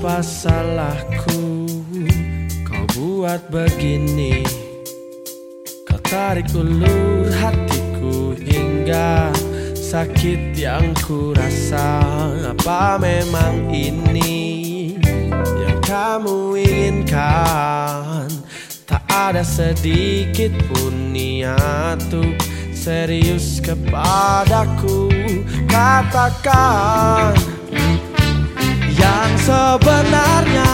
apa salahku? Kau buat begini. Kau tarik ulur hatiku hingga Sakit yang ku rasa Apa memang ini Yang kamu inginkan? Tak ada sedikit pun niat tuh serius kepadaku. Katakan sebenarnya.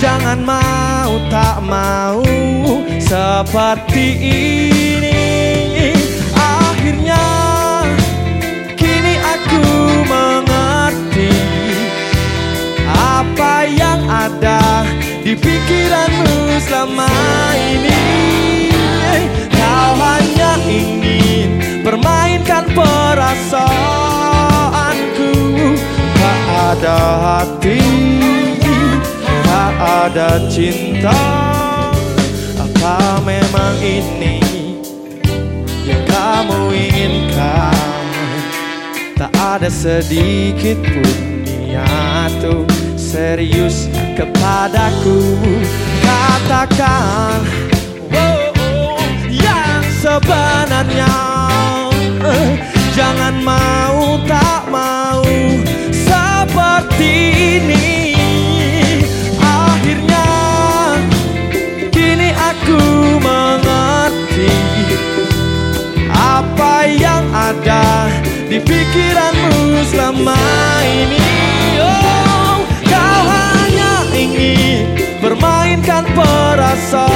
Jangan mau tak mau seperti ini. Akhirnya kini aku mengerti Apa yang ada di pikiranmu selama ini ada cinta Apa memang ini yang kamu inginkan? Tak ada sedikit pun niat serius kepadaku. Katakan oh, oh, yang sebenarnya eh, Jangan mau ada di pikiranmu selama ini. Oh, kau hanya ingin bermainkan perasaanku.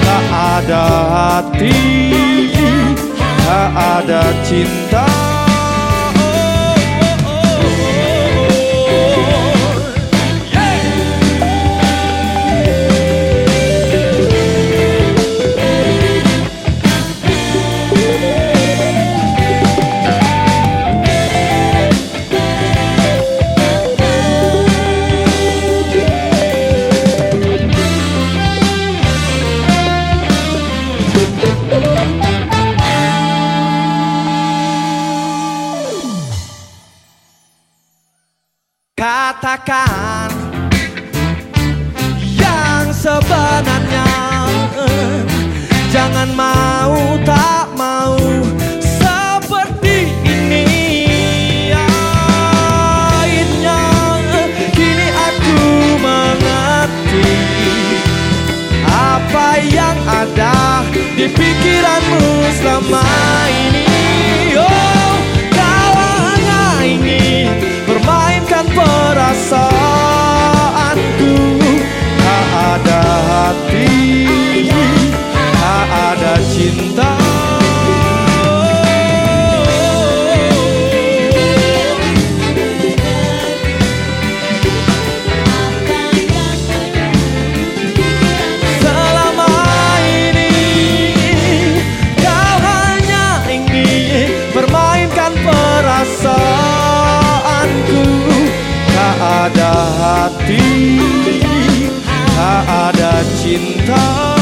Tak ada hati, tak ada cinta Jangan mau tak mau seperti ini. Akhirnya kini aku mengerti Apa yang ada di pikiranmu selama ini. Oh, kau hanya ingin bermainkan perasaan perasaanku. Tak ada hati Tak ada cinta.